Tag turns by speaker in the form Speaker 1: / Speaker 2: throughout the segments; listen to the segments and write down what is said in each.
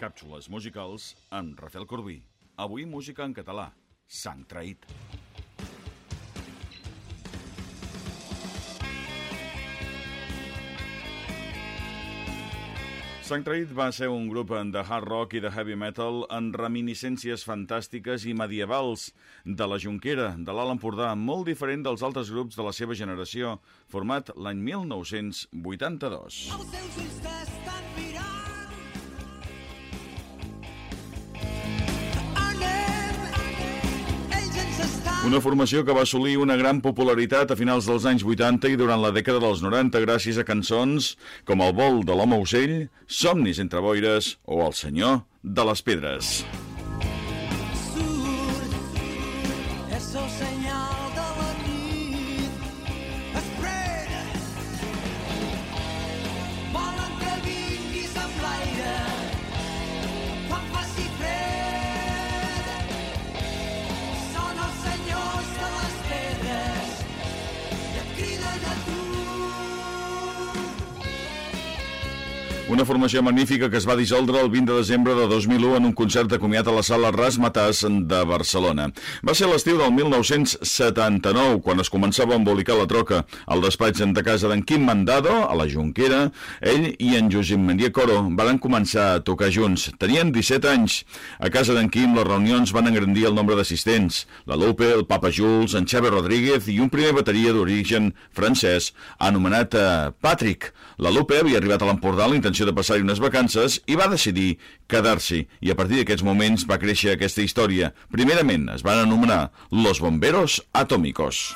Speaker 1: Càpsules musicals amb Rafael Corbí. Avui música en català. Sang traït. Sang Traït va ser un grup de hard rock i de heavy metal en reminiscències fantàstiques i medievals de la Junquera, de l'Alt Empordà, molt diferent dels altres grups de la seva generació, format l'any 1982. Els seus ulls Una formació que va assolir una gran popularitat a finals dels anys 80 i durant la dècada dels 90 gràcies a cançons com El vol de l'home ocell, Somnis entre boires o El senyor de les pedres. Una formació magnífica que es va dissoldre el 20 de desembre de 2001 en un concert de comiat a la sala Rasmatàs de Barcelona. Va ser l'estiu del 1979, quan es començava a embolicar la troca al despatx de casa d'en Quim Mandado, a la Junquera. Ell i en Josep Maria Coro van començar a tocar junts. Tenien 17 anys. A casa d'en Quim les reunions van engrandir el nombre d'assistents. La Lupe, el Papa Jules, en Xavi Rodríguez i un primer bateria d'origen francès anomenat eh, Patrick. La Lupe havia arribat a l'Empordà amb l'intenció de passar-hi unes vacances i va decidir quedar-s'hi. I a partir d'aquests moments va créixer aquesta història. Primerament es van anomenar Los Bomberos Atómicos.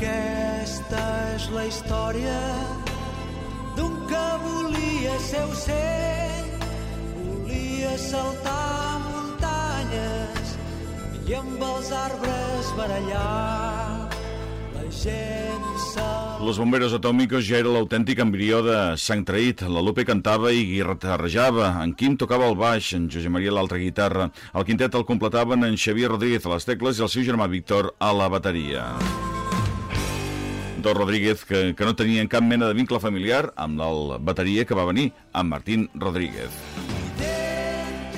Speaker 2: Aquesta és la història d'un que volia ser ocell, volia saltar muntanyes i amb els arbres barallar. La gent
Speaker 1: Los Bomberos Atòmicos ja era l'autèntic embrió de sang traït. La Lupe cantava i guitarrejava. En Quim tocava el baix, en Josep Maria l'altra guitarra. El quintet el completaven en Xavier Rodríguez a les tecles i el seu germà Víctor a la bateria. Dos Rodríguez, que, que no tenien cap mena de vincle familiar amb el bateria que va venir, amb Martín Rodríguez.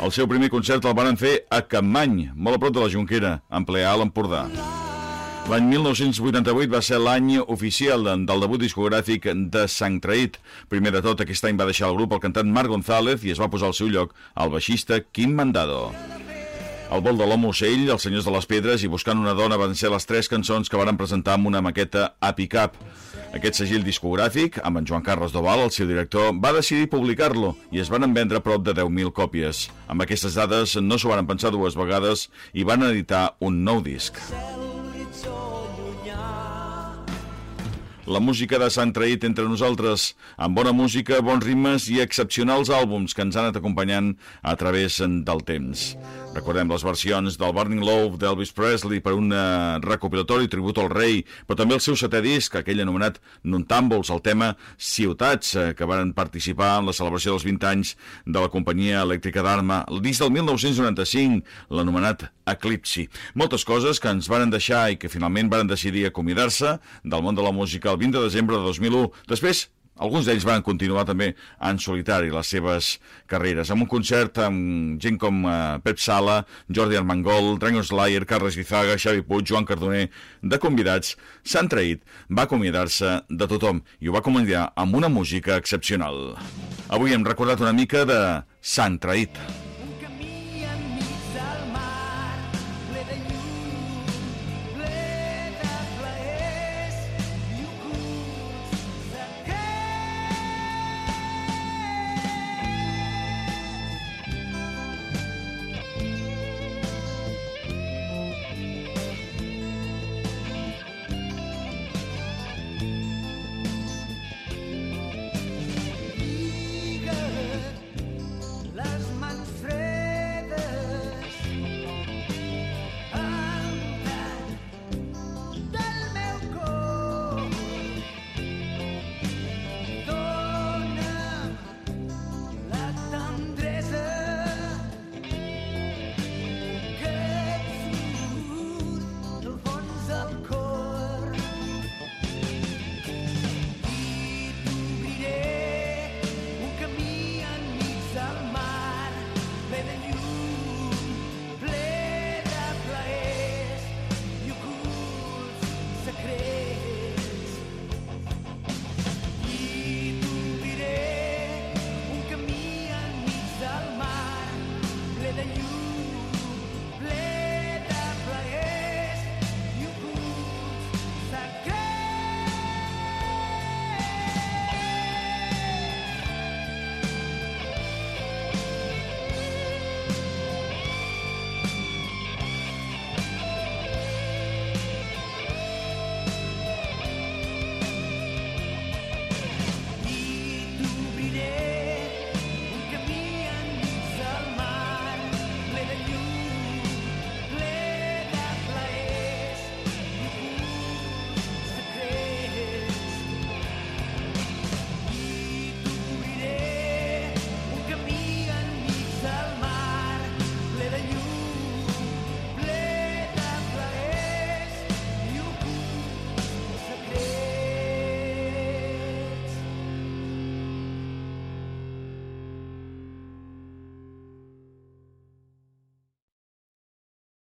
Speaker 1: El seu primer concert el van fer a Campmany, molt a prop de la Junquera, en ple a l'Empordà. L'any 1988 va ser l'any oficial del debut discogràfic de Sang Traït. Primer de tot, aquest any va deixar el grup el cantant Marc González i es va posar al seu lloc el baixista Quim Mandado. El vol de l'home ocell, Els senyors de les pedres i Buscant una dona van ser les tres cançons que varen presentar amb una maqueta a pick-up. Aquest segell discogràfic, amb en Joan Carles Doval, el seu director, va decidir publicar-lo i es van vendre prop de 10.000 còpies. Amb aquestes dades no s'ho van pensar dues vegades i van editar un nou disc. La música de Sant Traït entre nosaltres, amb bona música, bons ritmes i excepcionals àlbums que ens han anat acompanyant a través del temps. Recordem les versions del Burning Love d'Elvis Presley per un eh, recopilatori tribut al rei, però també el seu setè disc, aquell anomenat Nuntambles, el tema Ciutats, eh, que van participar en la celebració dels 20 anys de la companyia elèctrica d'Arma, el disc del 1995, l'anomenat Eclipsi. Moltes coses que ens varen deixar i que finalment varen decidir acomiadar-se del món de la música el 20 de desembre de 2001. Després, alguns d'ells van continuar també en solitari les seves carreres, amb un concert amb gent com uh, Pep Sala, Jordi Armengol, Drango Slayer, Carles Guizaga, Xavi Puig, Joan Cardoner, de convidats, s'han traït, va acomiadar-se de tothom i ho va acomiadar amb una música excepcional. Avui hem recordat una mica de Sant Traït.